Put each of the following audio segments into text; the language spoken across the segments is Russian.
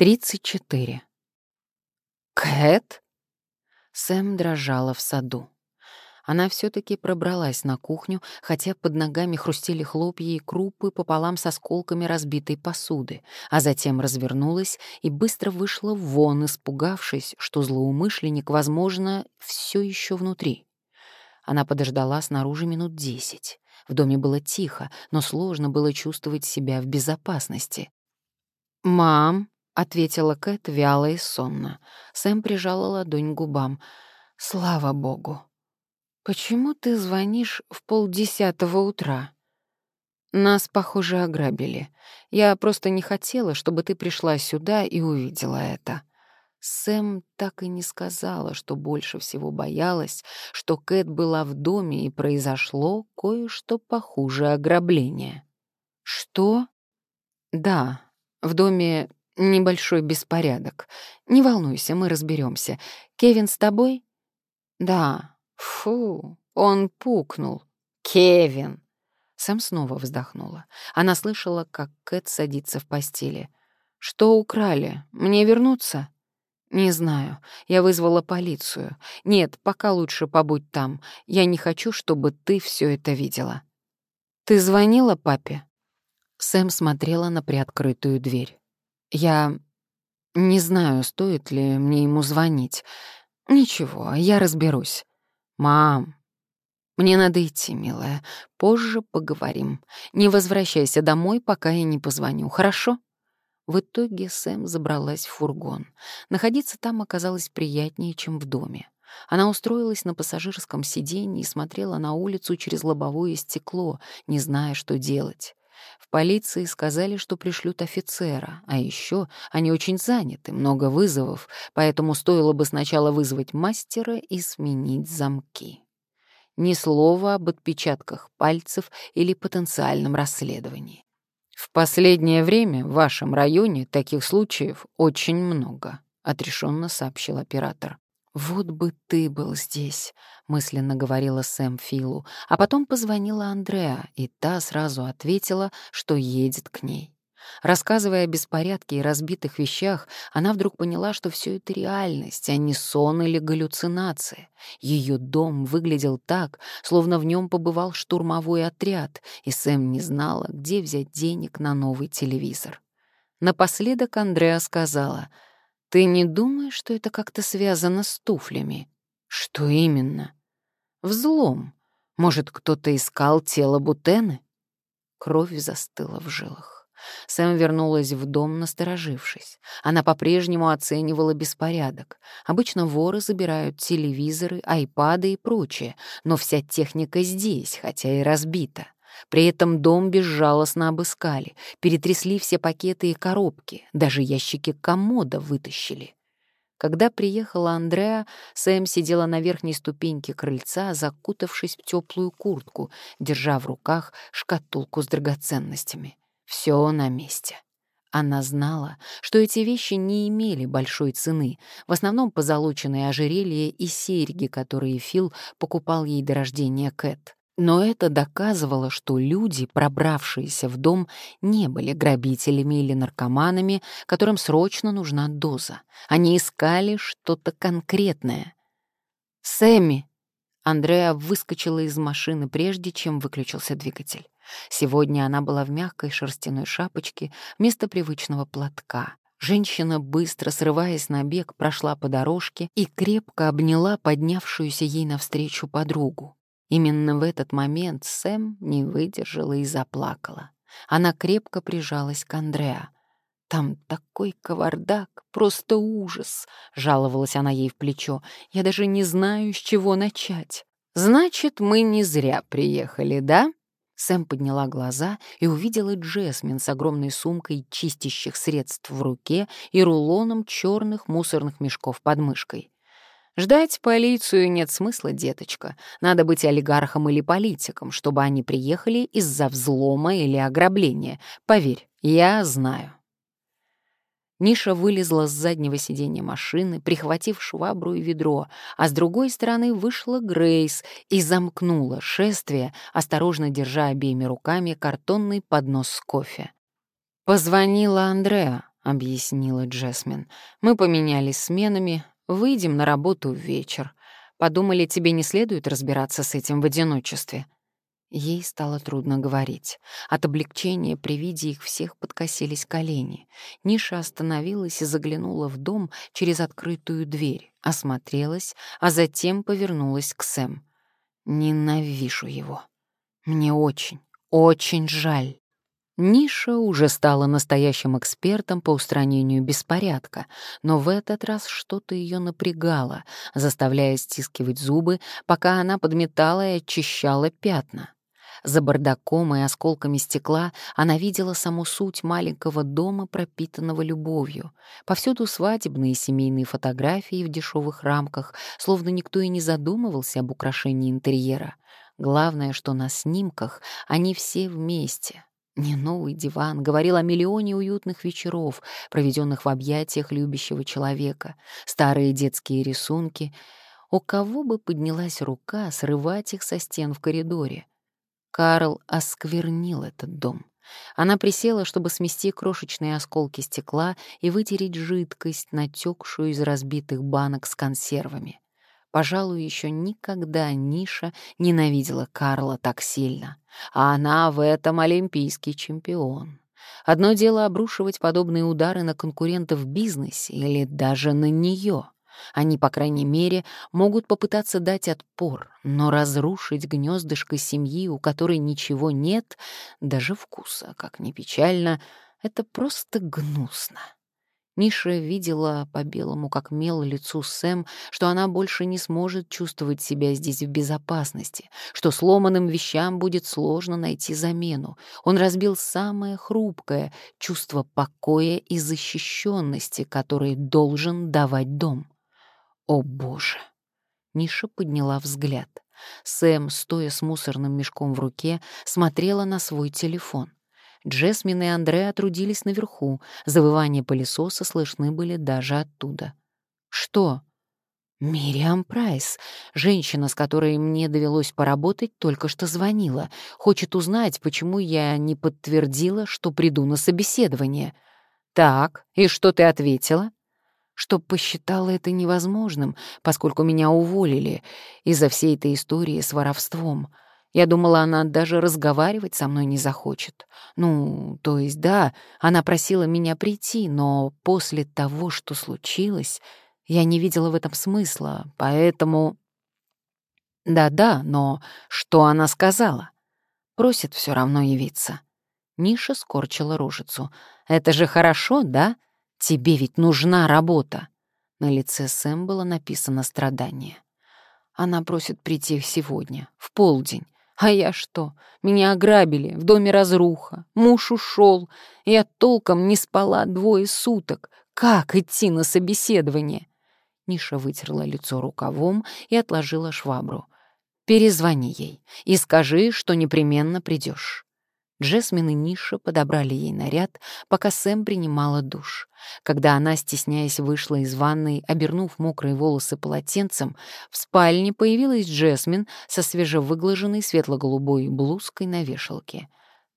34. «Кэт?» Сэм дрожала в саду. Она все таки пробралась на кухню, хотя под ногами хрустели хлопья и крупы пополам с осколками разбитой посуды, а затем развернулась и быстро вышла вон, испугавшись, что злоумышленник, возможно, все еще внутри. Она подождала снаружи минут десять. В доме было тихо, но сложно было чувствовать себя в безопасности. «Мам», — ответила Кэт вяло и сонно. Сэм прижала ладонь к губам. «Слава богу!» «Почему ты звонишь в полдесятого утра?» «Нас, похоже, ограбили. Я просто не хотела, чтобы ты пришла сюда и увидела это». Сэм так и не сказала, что больше всего боялась, что Кэт была в доме и произошло кое-что похуже ограбления. «Что?» «Да, в доме небольшой беспорядок. Не волнуйся, мы разберемся. Кевин с тобой? Да. Фу, он пукнул. Кевин. Сэм снова вздохнула. Она слышала, как Кэт садится в постели. Что украли? Мне вернуться? Не знаю. Я вызвала полицию. Нет, пока лучше побудь там. Я не хочу, чтобы ты все это видела. Ты звонила папе? Сэм смотрела на приоткрытую дверь. «Я не знаю, стоит ли мне ему звонить. Ничего, я разберусь. Мам, мне надо идти, милая. Позже поговорим. Не возвращайся домой, пока я не позвоню, хорошо?» В итоге Сэм забралась в фургон. Находиться там оказалось приятнее, чем в доме. Она устроилась на пассажирском сиденье и смотрела на улицу через лобовое стекло, не зная, что делать. В полиции сказали, что пришлют офицера, а еще они очень заняты, много вызовов, поэтому стоило бы сначала вызвать мастера и сменить замки. Ни слова об отпечатках пальцев или потенциальном расследовании. В последнее время в вашем районе таких случаев очень много, отрешенно сообщил оператор. «Вот бы ты был здесь», — мысленно говорила Сэм Филу, а потом позвонила Андреа, и та сразу ответила, что едет к ней. Рассказывая о беспорядке и разбитых вещах, она вдруг поняла, что все это реальность, а не сон или галлюцинация. Ее дом выглядел так, словно в нем побывал штурмовой отряд, и Сэм не знала, где взять денег на новый телевизор. Напоследок Андреа сказала — ты не думаешь, что это как-то связано с туфлями? Что именно? Взлом. Может, кто-то искал тело Бутены? Кровь застыла в жилах. Сэм вернулась в дом, насторожившись. Она по-прежнему оценивала беспорядок. Обычно воры забирают телевизоры, айпады и прочее, но вся техника здесь, хотя и разбита. При этом дом безжалостно обыскали, перетрясли все пакеты и коробки, даже ящики комода вытащили. Когда приехала Андреа, Сэм сидела на верхней ступеньке крыльца, закутавшись в теплую куртку, держа в руках шкатулку с драгоценностями. Все на месте. Она знала, что эти вещи не имели большой цены, в основном позолоченные ожерелья и серьги, которые Фил покупал ей до рождения Кэт. Но это доказывало, что люди, пробравшиеся в дом, не были грабителями или наркоманами, которым срочно нужна доза. Они искали что-то конкретное. «Сэмми!» Андреа выскочила из машины, прежде чем выключился двигатель. Сегодня она была в мягкой шерстяной шапочке вместо привычного платка. Женщина, быстро срываясь на бег, прошла по дорожке и крепко обняла поднявшуюся ей навстречу подругу. Именно в этот момент Сэм не выдержала и заплакала. Она крепко прижалась к Андреа. «Там такой кавардак, просто ужас!» — жаловалась она ей в плечо. «Я даже не знаю, с чего начать». «Значит, мы не зря приехали, да?» Сэм подняла глаза и увидела Джесмин с огромной сумкой чистящих средств в руке и рулоном черных мусорных мешков под мышкой. Ждать полицию нет смысла, деточка. Надо быть олигархом или политиком, чтобы они приехали из-за взлома или ограбления. Поверь, я знаю. Ниша вылезла с заднего сиденья машины, прихватив швабру и ведро, а с другой стороны вышла Грейс и замкнула шествие, осторожно держа обеими руками картонный поднос с кофе. Позвонила Андреа. — объяснила Джесмин. «Мы поменялись сменами, выйдем на работу в вечер. Подумали, тебе не следует разбираться с этим в одиночестве». Ей стало трудно говорить. От облегчения при виде их всех подкосились колени. Ниша остановилась и заглянула в дом через открытую дверь, осмотрелась, а затем повернулась к Сэм. «Ненавижу его. Мне очень, очень жаль». Ниша уже стала настоящим экспертом по устранению беспорядка, но в этот раз что-то ее напрягало, заставляя стискивать зубы, пока она подметала и очищала пятна. За бардаком и осколками стекла она видела саму суть маленького дома, пропитанного любовью. Повсюду свадебные и семейные фотографии в дешевых рамках, словно никто и не задумывался об украшении интерьера. Главное, что на снимках они все вместе. Не новый диван говорил о миллионе уютных вечеров, проведенных в объятиях любящего человека, старые детские рисунки. У кого бы поднялась рука срывать их со стен в коридоре? Карл осквернил этот дом. Она присела, чтобы смести крошечные осколки стекла и вытереть жидкость, натекшую из разбитых банок с консервами. Пожалуй, еще никогда Ниша ненавидела Карла так сильно, а она в этом олимпийский чемпион. Одно дело обрушивать подобные удары на конкурентов в бизнесе или даже на нее. Они, по крайней мере, могут попытаться дать отпор, но разрушить гнездышко семьи, у которой ничего нет, даже вкуса, как ни печально, это просто гнусно. Ниша видела по белому как мел лицу Сэм, что она больше не сможет чувствовать себя здесь в безопасности, что сломанным вещам будет сложно найти замену. Он разбил самое хрупкое — чувство покоя и защищенности, которое должен давать дом. О, Боже! Ниша подняла взгляд. Сэм, стоя с мусорным мешком в руке, смотрела на свой телефон. Джесмин и Андре трудились наверху, завывания пылесоса слышны были даже оттуда. «Что?» «Мириам Прайс, женщина, с которой мне довелось поработать, только что звонила. Хочет узнать, почему я не подтвердила, что приду на собеседование». «Так, и что ты ответила?» что посчитала это невозможным, поскольку меня уволили из-за всей этой истории с воровством. Я думала, она даже разговаривать со мной не захочет. Ну, то есть, да, она просила меня прийти, но после того, что случилось, я не видела в этом смысла, поэтому... Да-да, но что она сказала? Просит все равно явиться. Ниша скорчила рожицу. «Это же хорошо, да? Тебе ведь нужна работа». На лице Сэм было написано страдание. Она просит прийти сегодня, в полдень. А я что? Меня ограбили, в доме разруха, муж ушел, я толком не спала двое суток. Как идти на собеседование? Ниша вытерла лицо рукавом и отложила швабру. Перезвони ей и скажи, что непременно придешь. Джесмин и Ниша подобрали ей наряд, пока Сэм принимала душ. Когда она, стесняясь, вышла из ванной, обернув мокрые волосы полотенцем, в спальне появилась Джесмин со свежевыглаженной светло-голубой блузкой на вешалке.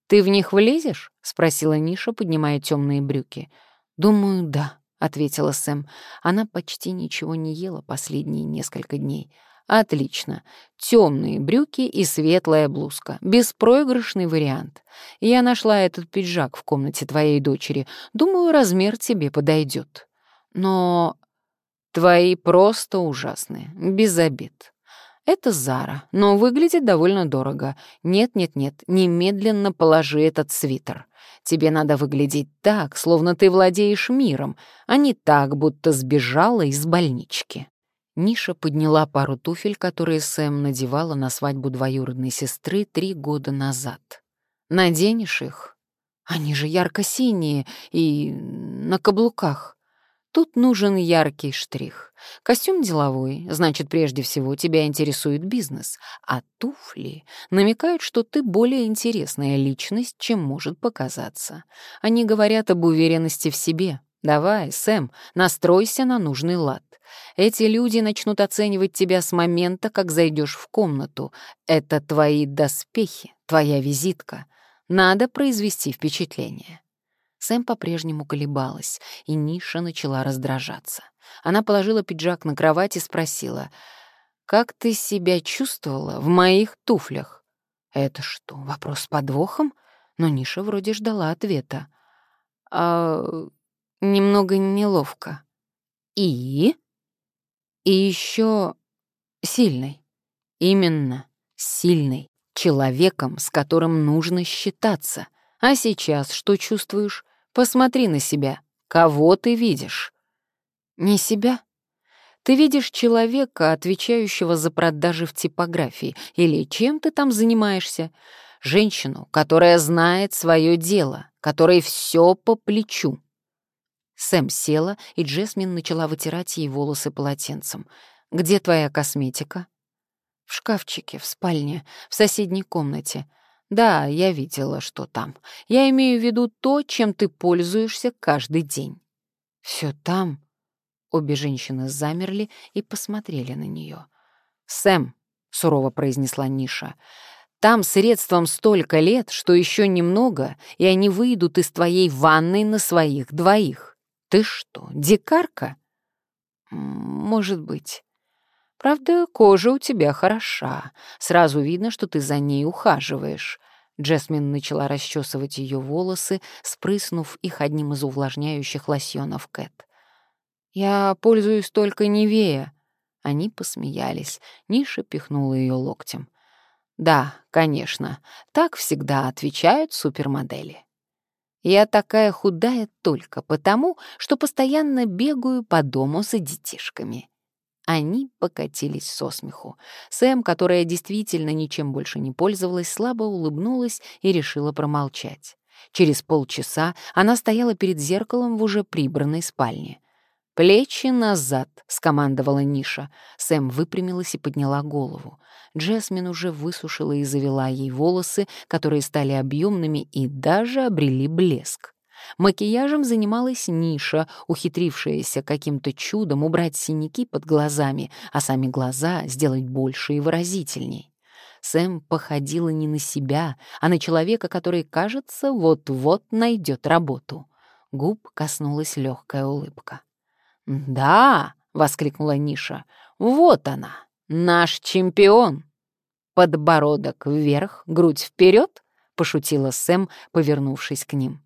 «Ты в них влезешь?» — спросила Ниша, поднимая темные брюки. «Думаю, да», — ответила Сэм. Она почти ничего не ела последние несколько дней. Отлично. Темные брюки и светлая блузка. Беспроигрышный вариант. Я нашла этот пиджак в комнате твоей дочери. Думаю, размер тебе подойдет. Но твои просто ужасные. Без обид. Это Зара, но выглядит довольно дорого. Нет-нет-нет, немедленно положи этот свитер. Тебе надо выглядеть так, словно ты владеешь миром, а не так, будто сбежала из больнички. Ниша подняла пару туфель, которые Сэм надевала на свадьбу двоюродной сестры три года назад. «Наденешь их? Они же ярко-синие и на каблуках. Тут нужен яркий штрих. Костюм деловой, значит, прежде всего тебя интересует бизнес, а туфли намекают, что ты более интересная личность, чем может показаться. Они говорят об уверенности в себе. Давай, Сэм, настройся на нужный лад. Эти люди начнут оценивать тебя с момента, как зайдешь в комнату. Это твои доспехи, твоя визитка. Надо произвести впечатление. Сэм по-прежнему колебалась, и Ниша начала раздражаться. Она положила пиджак на кровать и спросила, «Как ты себя чувствовала в моих туфлях?» «Это что, вопрос с подвохом?» Но Ниша вроде ждала ответа. «А... немного неловко». «И?» «И еще сильный». «Именно, сильный. Человеком, с которым нужно считаться. А сейчас что чувствуешь? Посмотри на себя. Кого ты видишь? Не себя. Ты видишь человека, отвечающего за продажи в типографии, или чем ты там занимаешься? Женщину, которая знает свое дело, которой все по плечу. Сэм села, и Джесмин начала вытирать ей волосы полотенцем. «Где твоя косметика?» «В шкафчике, в спальне, в соседней комнате. Да, я видела, что там. Я имею в виду то, чем ты пользуешься каждый день. Все там. Обе женщины замерли и посмотрели на нее. Сэм, сурово произнесла Ниша, там средством столько лет, что еще немного, и они выйдут из твоей ванной на своих двоих. Ты что, дикарка? Может быть. Правда, кожа у тебя хороша. Сразу видно, что ты за ней ухаживаешь. Джесмин начала расчесывать ее волосы, спрыснув их одним из увлажняющих лосьонов Кэт. «Я пользуюсь только Невея». Они посмеялись. Ниша пихнула ее локтем. «Да, конечно, так всегда отвечают супермодели. Я такая худая только потому, что постоянно бегаю по дому за детишками. Они покатились со смеху. Сэм, которая действительно ничем больше не пользовалась, слабо улыбнулась и решила промолчать. Через полчаса она стояла перед зеркалом в уже прибранной спальне. «Плечи назад», — скомандовала Ниша. Сэм выпрямилась и подняла голову. Джесмин уже высушила и завела ей волосы, которые стали объемными и даже обрели блеск. Макияжем занималась Ниша, ухитрившаяся каким-то чудом убрать синяки под глазами, а сами глаза сделать больше и выразительней. Сэм походила не на себя, а на человека, который, кажется, вот-вот найдет работу. Губ коснулась легкая улыбка. «Да!» — воскликнула Ниша. «Вот она, наш чемпион!» «Подбородок вверх, грудь вперед!» — пошутила Сэм, повернувшись к ним.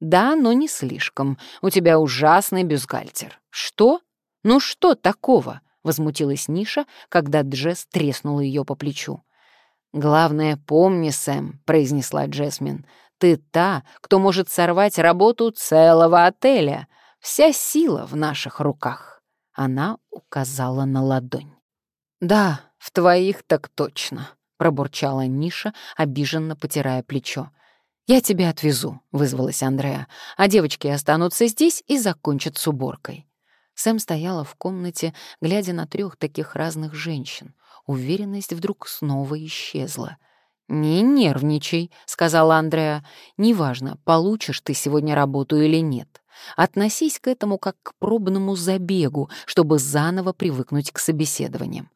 «Да, но не слишком. У тебя ужасный бюстгальтер». «Что? Ну что такого?» — возмутилась Ниша, когда Джесс треснула ее по плечу. «Главное, помни, Сэм», — произнесла Джесмин, — «ты та, кто может сорвать работу целого отеля. Вся сила в наших руках». Она указала на ладонь. «Да, в твоих так точно», — пробурчала Ниша, обиженно потирая плечо. «Я тебя отвезу», — вызвалась Андреа, «а девочки останутся здесь и закончат с уборкой». Сэм стояла в комнате, глядя на трех таких разных женщин. Уверенность вдруг снова исчезла. «Не нервничай», — сказала Андреа. «Неважно, получишь ты сегодня работу или нет. Относись к этому как к пробному забегу, чтобы заново привыкнуть к собеседованиям».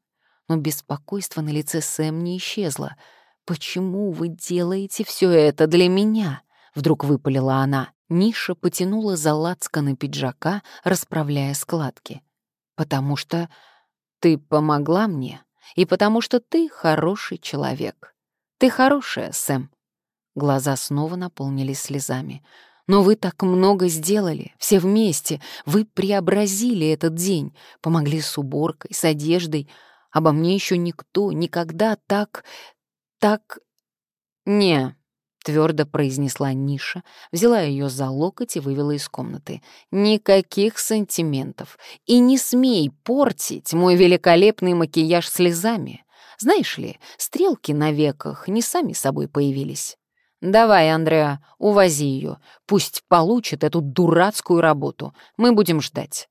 Но беспокойство на лице Сэм не исчезло — «Почему вы делаете все это для меня?» — вдруг выпалила она. Ниша потянула за лацканы пиджака, расправляя складки. «Потому что ты помогла мне, и потому что ты хороший человек. Ты хорошая, Сэм». Глаза снова наполнились слезами. «Но вы так много сделали, все вместе. Вы преобразили этот день, помогли с уборкой, с одеждой. Обо мне еще никто никогда так так... Не, твердо произнесла Ниша, взяла ее за локоть и вывела из комнаты. «Никаких сантиментов. И не смей портить мой великолепный макияж слезами. Знаешь ли, стрелки на веках не сами собой появились. Давай, Андреа, увози ее. Пусть получит эту дурацкую работу. Мы будем ждать».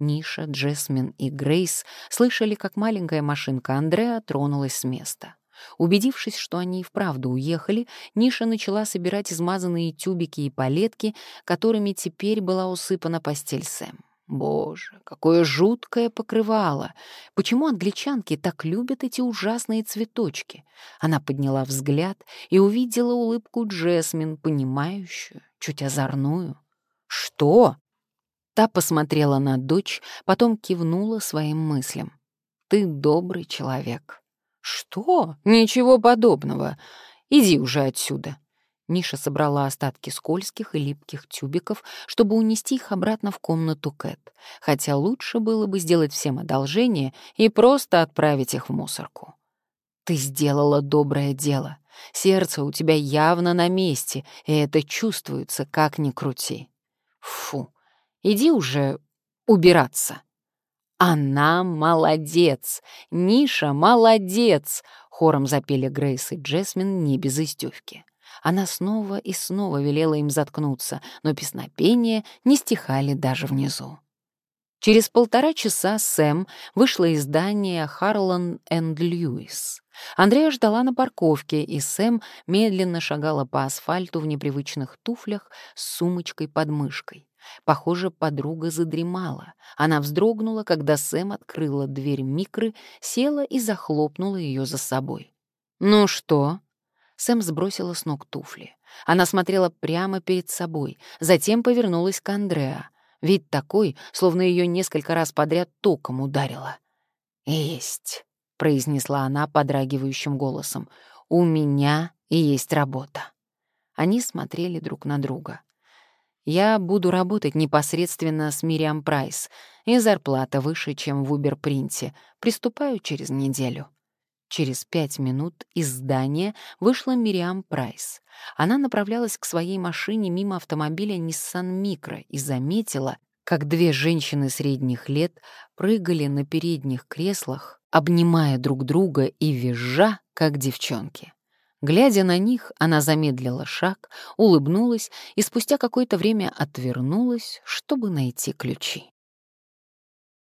Ниша, Джесмин и Грейс слышали, как маленькая машинка Андреа тронулась с места. Убедившись, что они и вправду уехали, Ниша начала собирать измазанные тюбики и палетки, которыми теперь была усыпана постель Сэм. Боже, какое жуткое покрывало! Почему англичанки так любят эти ужасные цветочки? Она подняла взгляд и увидела улыбку Джесмин, понимающую, чуть озорную. «Что?» Та посмотрела на дочь, потом кивнула своим мыслям. «Ты добрый человек». «Что? Ничего подобного. Иди уже отсюда». Ниша собрала остатки скользких и липких тюбиков, чтобы унести их обратно в комнату Кэт, хотя лучше было бы сделать всем одолжение и просто отправить их в мусорку. «Ты сделала доброе дело. Сердце у тебя явно на месте, и это чувствуется, как ни крути. Фу, иди уже убираться». «Она молодец! Ниша молодец!» — хором запели Грейс и Джесмин не без издевки. Она снова и снова велела им заткнуться, но песнопения не стихали даже внизу. Через полтора часа Сэм вышла из здания Харлан энд Льюис. Андрея ждала на парковке, и Сэм медленно шагала по асфальту в непривычных туфлях с сумочкой под мышкой. Похоже, подруга задремала. Она вздрогнула, когда Сэм открыла дверь микры, села и захлопнула ее за собой. «Ну что?» Сэм сбросила с ног туфли. Она смотрела прямо перед собой, затем повернулась к Андреа. Вид такой, словно ее несколько раз подряд током ударило. «Есть», — произнесла она подрагивающим голосом, — «у меня есть работа». Они смотрели друг на друга. Я буду работать непосредственно с Мириам Прайс, и зарплата выше, чем в Уберпринте. Приступаю через неделю». Через пять минут из здания вышла Мириам Прайс. Она направлялась к своей машине мимо автомобиля Nissan Micro и заметила, как две женщины средних лет прыгали на передних креслах, обнимая друг друга и визжа, как девчонки. Глядя на них, она замедлила шаг, улыбнулась и спустя какое-то время отвернулась, чтобы найти ключи.